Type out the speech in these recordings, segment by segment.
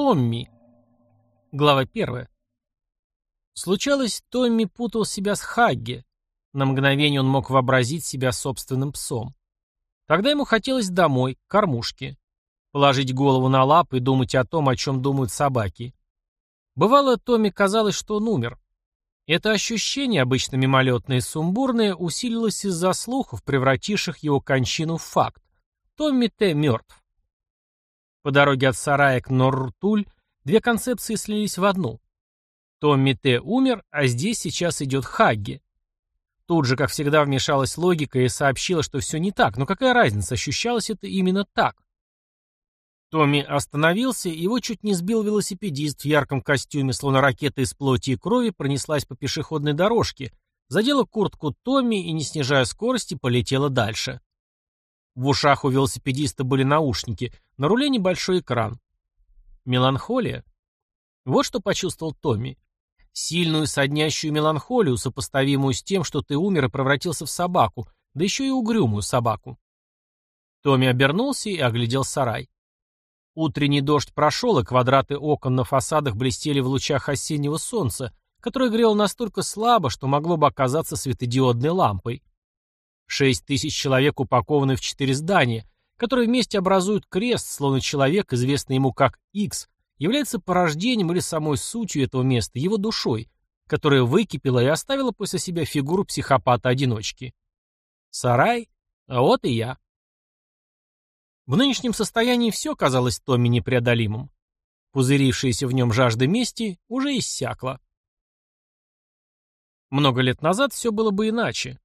Томми. Глава первая. Случалось, Томми путал себя с Хагге. На мгновение он мог вообразить себя собственным псом. Тогда ему хотелось домой, к кормушке. Положить голову на лапы и думать о том, о чем думают собаки. Бывало, Томми казалось, что он умер. Это ощущение, обычно мимолетное и сумбурное, усилилось из-за слухов, превративших его кончину в факт. Томми Т. мертв. По дороге от сарая к Норртуль две концепции слились в одну. Томми Т. умер, а здесь сейчас идет Хагги. Тут же, как всегда, вмешалась логика и сообщила, что все не так, но какая разница, ощущалось это именно так. Томми остановился, его чуть не сбил велосипедист в ярком костюме, словно ракета из плоти и крови пронеслась по пешеходной дорожке, задела куртку Томми и, не снижая скорости, полетела дальше. В ушах у велосипедиста были наушники, на руле небольшой экран. Меланхолия. Вот что почувствовал Томми. Сильную соднящую меланхолию, сопоставимую с тем, что ты умер и превратился в собаку, да еще и угрюмую собаку. Томми обернулся и оглядел сарай. Утренний дождь прошел, и квадраты окон на фасадах блестели в лучах осеннего солнца, которое грело настолько слабо, что могло бы оказаться светодиодной лампой. Шесть тысяч человек упакованы в четыре здания, которые вместе образуют крест, словно человек, известный ему как X, является порождением или самой сутью этого места, его душой, которая выкипела и оставила после себя фигуру психопата-одиночки. Сарай, а вот и я. В нынешнем состоянии все казалось Томми непреодолимым. Пузырившаяся в нем жажда мести уже иссякла. Много лет назад все было бы иначе.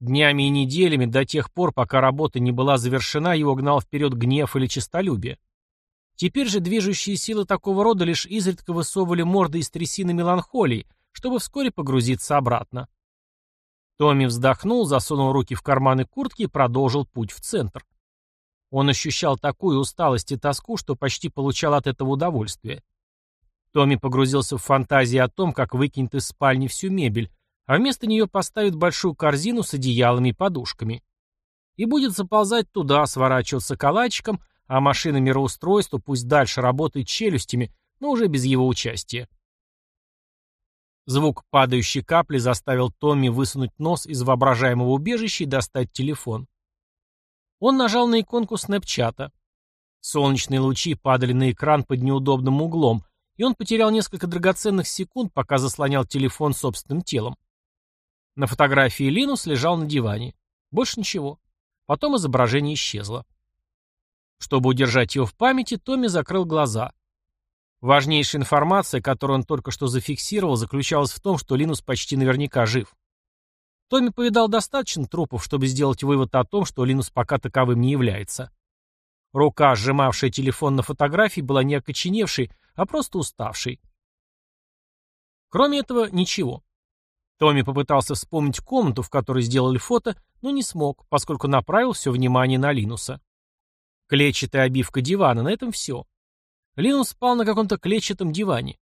Днями и неделями, до тех пор, пока работа не была завершена, его гнал вперед гнев или честолюбие. Теперь же движущие силы такого рода лишь изредка высовывали морды из трясины меланхолии, чтобы вскоре погрузиться обратно. Томми вздохнул, засунул руки в карманы куртки и продолжил путь в центр. Он ощущал такую усталость и тоску, что почти получал от этого удовольствие. Томми погрузился в фантазии о том, как выкинет из спальни всю мебель, а вместо нее поставит большую корзину с одеялами и подушками. И будет заползать туда, сворачиваться калачиком, а машина мироустройства пусть дальше работает челюстями, но уже без его участия. Звук падающей капли заставил Томми высунуть нос из воображаемого убежища и достать телефон. Он нажал на иконку снэпчата. Солнечные лучи падали на экран под неудобным углом, и он потерял несколько драгоценных секунд, пока заслонял телефон собственным телом. На фотографии Линус лежал на диване. Больше ничего. Потом изображение исчезло. Чтобы удержать его в памяти, Томми закрыл глаза. Важнейшая информация, которую он только что зафиксировал, заключалась в том, что Линус почти наверняка жив. Томми повидал достаточно трупов, чтобы сделать вывод о том, что Линус пока таковым не является. Рука, сжимавшая телефон на фотографии, была не окоченевшей, а просто уставшей. Кроме этого, ничего. Томми попытался вспомнить комнату, в которой сделали фото, но не смог, поскольку направил все внимание на Линуса. Клетчатая обивка дивана, на этом все. Линус спал на каком-то клетчатом диване.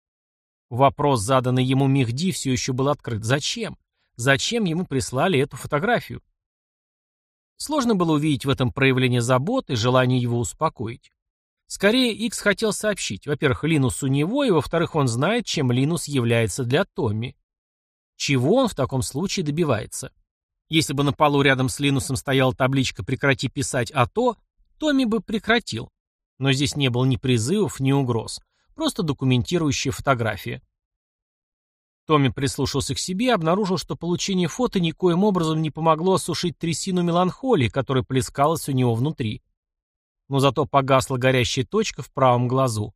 Вопрос, заданный ему Мехди, все еще был открыт. Зачем? Зачем ему прислали эту фотографию? Сложно было увидеть в этом проявление заботы желание его успокоить. Скорее, Икс хотел сообщить, во-первых, Линус у него, и во-вторых, он знает, чем Линус является для Томми. Чего он в таком случае добивается? Если бы на полу рядом с Линусом стояла табличка «Прекрати писать, а то», Томми бы прекратил. Но здесь не было ни призывов, ни угроз. Просто документирующая фотография. Томми прислушался к себе и обнаружил, что получение фото никоим образом не помогло осушить трясину меланхолии, которая плескалась у него внутри. Но зато погасла горящая точка в правом глазу.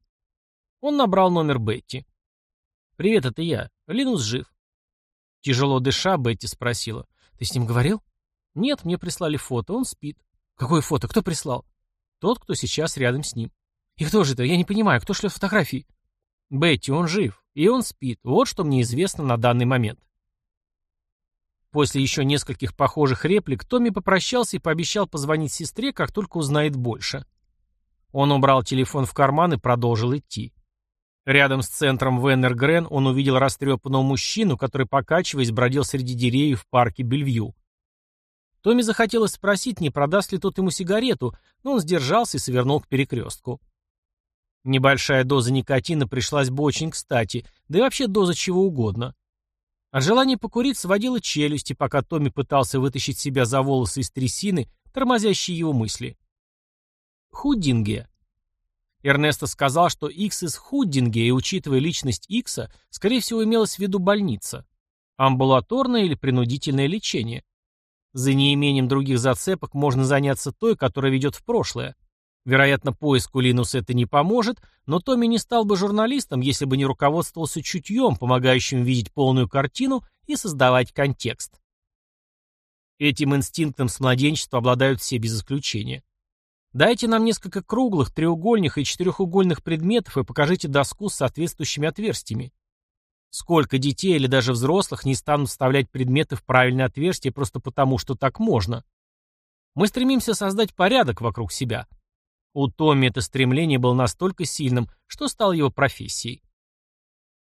Он набрал номер Бетти. «Привет, это я. Линус жив». Тяжело дыша, Бетти спросила. «Ты с ним говорил?» «Нет, мне прислали фото, он спит». «Какое фото? Кто прислал?» «Тот, кто сейчас рядом с ним». «И кто же это? Я не понимаю, кто шлет фотографии?» «Бетти, он жив. И он спит. Вот что мне известно на данный момент. После еще нескольких похожих реплик Томми попрощался и пообещал позвонить сестре, как только узнает больше. Он убрал телефон в карман и продолжил идти. Рядом с центром Веннер-Грен он увидел растрепанного мужчину, который, покачиваясь, бродил среди деревьев в парке Бельвью. Томми захотелось спросить, не продаст ли тот ему сигарету, но он сдержался и свернул к перекрестку. Небольшая доза никотина пришлась бы очень кстати, да и вообще доза чего угодно. От желания покурить сводила челюсти, пока Томми пытался вытащить себя за волосы из трясины, тормозящие его мысли. Худдинге. Эрнесто сказал, что Икс из Худдинге, и учитывая личность Икса, скорее всего имелось в виду больница. Амбулаторное или принудительное лечение. За неимением других зацепок можно заняться той, которая ведет в прошлое. Вероятно, поиску Линуса это не поможет, но Томми не стал бы журналистом, если бы не руководствовался чутьем, помогающим видеть полную картину и создавать контекст. Этим инстинктом с младенчества обладают все без исключения. Дайте нам несколько круглых, треугольных и четырехугольных предметов и покажите доску с соответствующими отверстиями. Сколько детей или даже взрослых не станут вставлять предметы в правильное отверстие просто потому, что так можно? Мы стремимся создать порядок вокруг себя – у Томми это стремление было настолько сильным, что стало его профессией.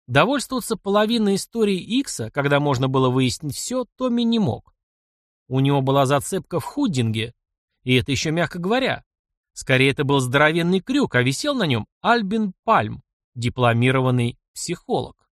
Довольствоваться половиной истории Икса, когда можно было выяснить все, Томми не мог. У него была зацепка в худдинге, и это еще мягко говоря. Скорее, это был здоровенный крюк, а висел на нем Альбин Пальм, дипломированный психолог.